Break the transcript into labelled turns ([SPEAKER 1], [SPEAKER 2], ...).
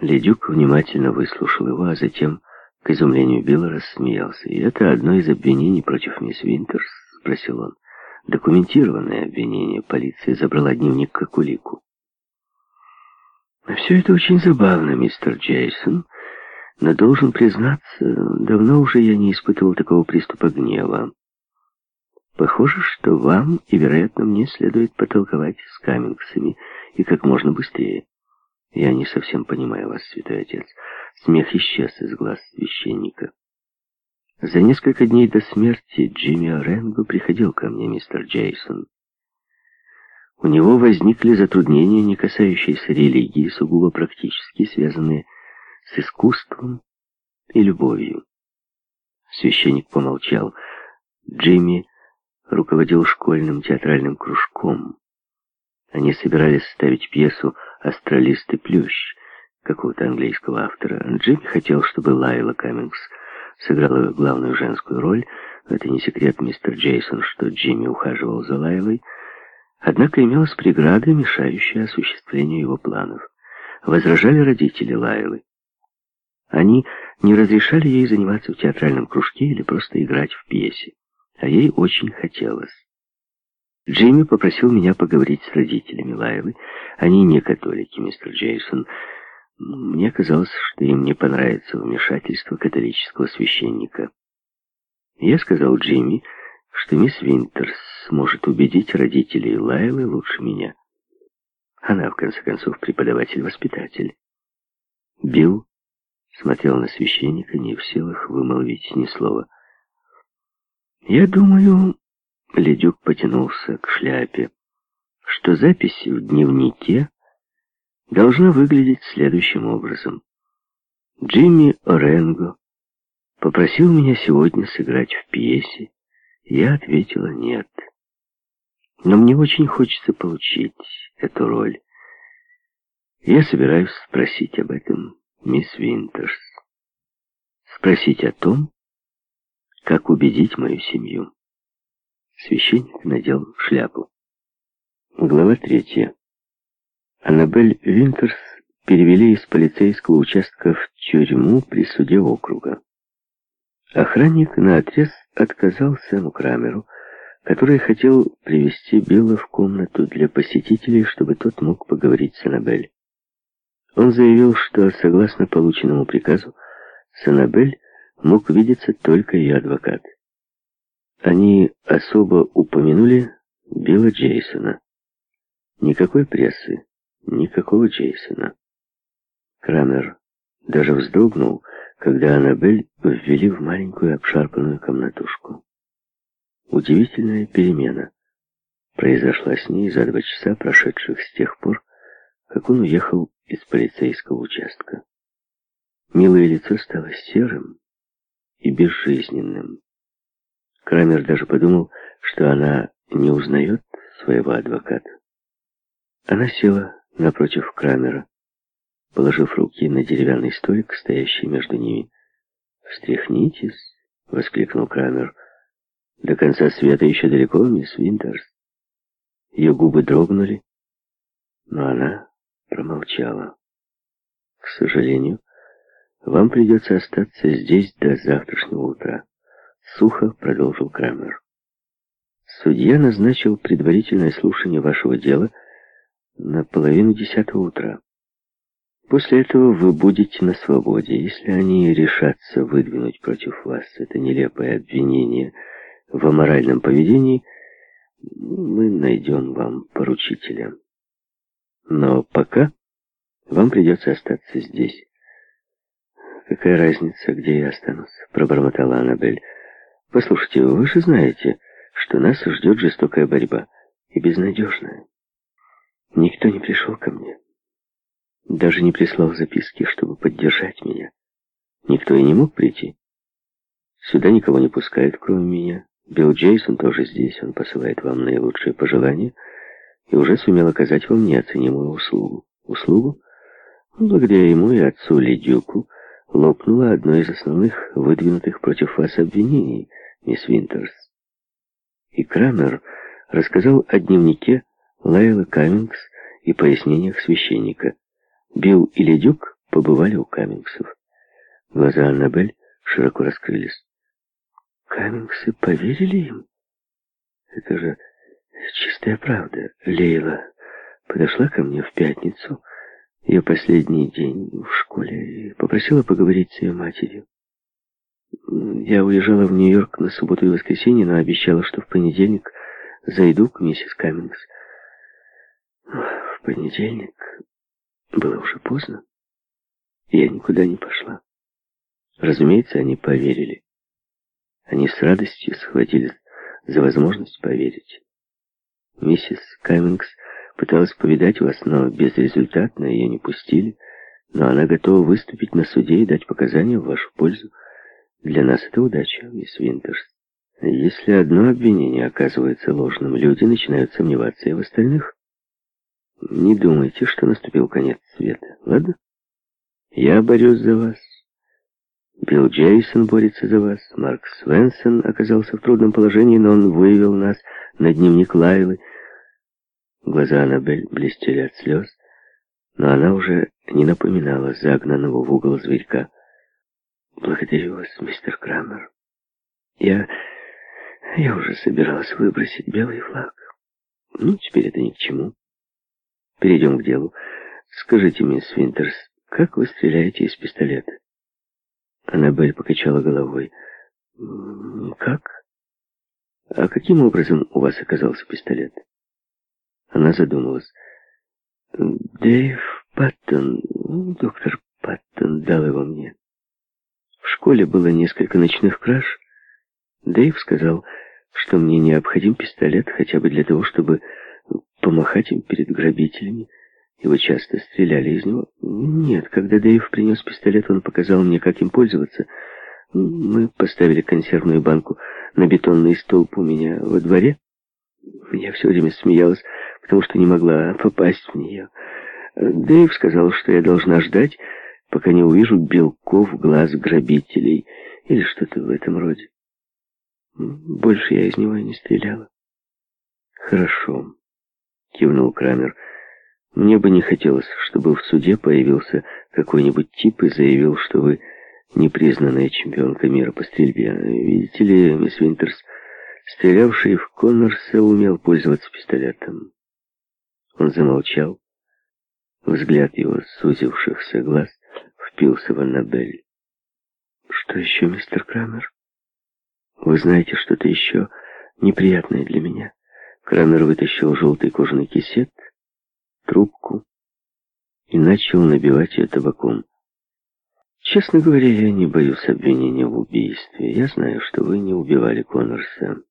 [SPEAKER 1] Ледюк внимательно выслушал его, а затем, к изумлению Билла, рассмеялся. «И это одно из обвинений против мисс Винтерс?» — спросил он. «Документированное обвинение. Полиция забрала дневник как улику». А «Все это очень забавно, мистер Джейсон, но должен признаться, давно уже я не испытывал такого приступа гнева. Похоже, что вам и, вероятно, мне следует потолковать с Каммингсами и как можно быстрее. Я не совсем понимаю вас, святой отец. Смех исчез из глаз священника. За несколько дней до смерти Джимми Оренго приходил ко мне, мистер Джейсон. У него возникли затруднения, не касающиеся религии, сугубо практически связанные с искусством и любовью. Священник помолчал. Джимми руководил школьным театральным кружком. Они собирались ставить пьесу «Астралист плющ» какого-то английского автора. Джимми хотел, чтобы Лайла Каммингс сыграла главную женскую роль. Это не секрет, мистер Джейсон, что Джимми ухаживал за Лайлой. Однако имелась преграда, мешающая осуществлению его планов. Возражали родители Лайлы. Они не разрешали ей заниматься в театральном кружке или просто играть в пьесе, а ей очень хотелось. Джимми попросил меня поговорить с родителями Лайлы. Они не католики, мистер Джейсон. Мне казалось, что им не понравится вмешательство католического священника. Я сказал Джимми, что мисс Винтерс сможет убедить родителей Лайлы лучше меня. Она, в конце концов, преподаватель-воспитатель. Билл смотрел на священника, не в силах вымолвить ни слова. Я думаю, Ледюк потянулся к шляпе, что запись в дневнике должна выглядеть следующим образом. Джимми Оренго попросил меня сегодня сыграть в пьесе. Я ответила «нет». Но мне очень хочется получить эту роль. Я собираюсь спросить об этом мисс Винтерс. Спросить о том, как убедить мою семью. Священник надел шляпу. Глава третья. Аннабель Винтерс перевели из полицейского участка в тюрьму при суде округа. Охранник наотрез отказал Сэму Крамеру, который хотел привести Билла в комнату для посетителей, чтобы тот мог поговорить с Аннабель. Он заявил, что, согласно полученному приказу, с Аннабель мог видеться только ее адвокат. Они особо упомянули Билла Джейсона. Никакой прессы, никакого Джейсона. Крамер даже вздрогнул, когда Аннабель ввели в маленькую обшарпанную комнатушку. Удивительная перемена произошла с ней за два часа, прошедших с тех пор, как он уехал из полицейского участка. Милое лицо стало серым и безжизненным. Крамер даже подумал, что она не узнает своего адвоката. Она села напротив Крамера, положив руки на деревянный столик, стоящий между ними. «Встряхнитесь!» — воскликнул Крамер. «До конца света еще далеко, мисс Винтерс». Ее губы дрогнули, но она промолчала. «К сожалению, вам придется остаться здесь до завтрашнего утра». Сухо продолжил Крамер. Судья назначил предварительное слушание вашего дела на половину десятого утра. После этого вы будете на свободе. Если они решатся выдвинуть против вас это нелепое обвинение в аморальном поведении, мы найдем вам поручителя. Но пока вам придется остаться здесь. Какая разница, где я останусь? Пробормотала Аннабель. Послушайте, вы же знаете, что нас ждет жестокая борьба и безнадежная. Никто не пришел ко мне. Даже не прислал записки, чтобы поддержать меня. Никто и не мог прийти. Сюда никого не пускают, кроме меня. Билл Джейсон тоже здесь, он посылает вам наилучшие пожелания и уже сумел оказать вам неоценимую услугу. Услугу? Благодаря ему и отцу Ледюку лопнуло одно из основных выдвинутых против вас обвинений, мисс Винтерс. И Крамер рассказал о дневнике Лайлы Каммингс и пояснениях священника. Билл и Ледюк побывали у Каммингсов. Глаза Аннабель широко раскрылись. Каммингсы поверили им? Это же чистая правда. Лейла подошла ко мне в пятницу, ее последний день в школе, и попросила поговорить с ее матерью. Я уезжала в Нью-Йорк на субботу и воскресенье, но обещала, что в понедельник зайду к миссис Каммингс. В понедельник было уже поздно. Я никуда не пошла. Разумеется, они поверили. Они с радостью схватились за возможность поверить. Миссис Каммингс пыталась повидать вас, но безрезультатно ее не пустили. Но она готова выступить на суде и дать показания в вашу пользу. Для нас это удача, мисс Винтерс. Если одно обвинение оказывается ложным, люди начинают сомневаться и в остальных. Не думайте, что наступил конец света, ладно? Я борюсь за вас. Билл Джейсон борется за вас. Марк Свенсон оказался в трудном положении, но он вывел нас на дневник Лайлы. Глаза Аннабель блестели от слез, но она уже не напоминала загнанного в угол зверька. «Благодарю вас, мистер Крамер. Я... я уже собиралась выбросить белый флаг. Ну, теперь это ни к чему. Перейдем к делу. Скажите, мисс Винтерс, как вы стреляете из пистолета?» Аннабель покачала головой. «Как? А каким образом у вас оказался пистолет?» Она задумалась. «Дэйв Паттон, доктор Паттон дал его мне. В школе было несколько ночных краж. Дэйв сказал, что мне необходим пистолет хотя бы для того, чтобы помахать им перед грабителями. Его часто стреляли из него. Нет, когда Дэйв принес пистолет, он показал мне, как им пользоваться. Мы поставили консервную банку на бетонный столб у меня во дворе. Я все время смеялась, потому что не могла попасть в нее. Дэйв сказал, что я должна ждать, пока не увижу белков глаз грабителей или что-то в этом роде. Больше я из него и не стреляла. Хорошо, кивнул Крамер. Мне бы не хотелось, чтобы в суде появился какой-нибудь тип и заявил, что вы непризнанная чемпионка мира по стрельбе. Видите ли, мисс Винтерс, стрелявший в Коннорса умел пользоваться пистолетом. Он замолчал. Взгляд его сузившихся глаз впился в Аннабель. «Что еще, мистер Крамер? Вы знаете что-то еще неприятное для меня?» Крамер вытащил желтый кожаный кисет, трубку и начал набивать ее табаком. «Честно говоря, я не боюсь обвинения в убийстве. Я знаю, что вы не убивали Коннорса.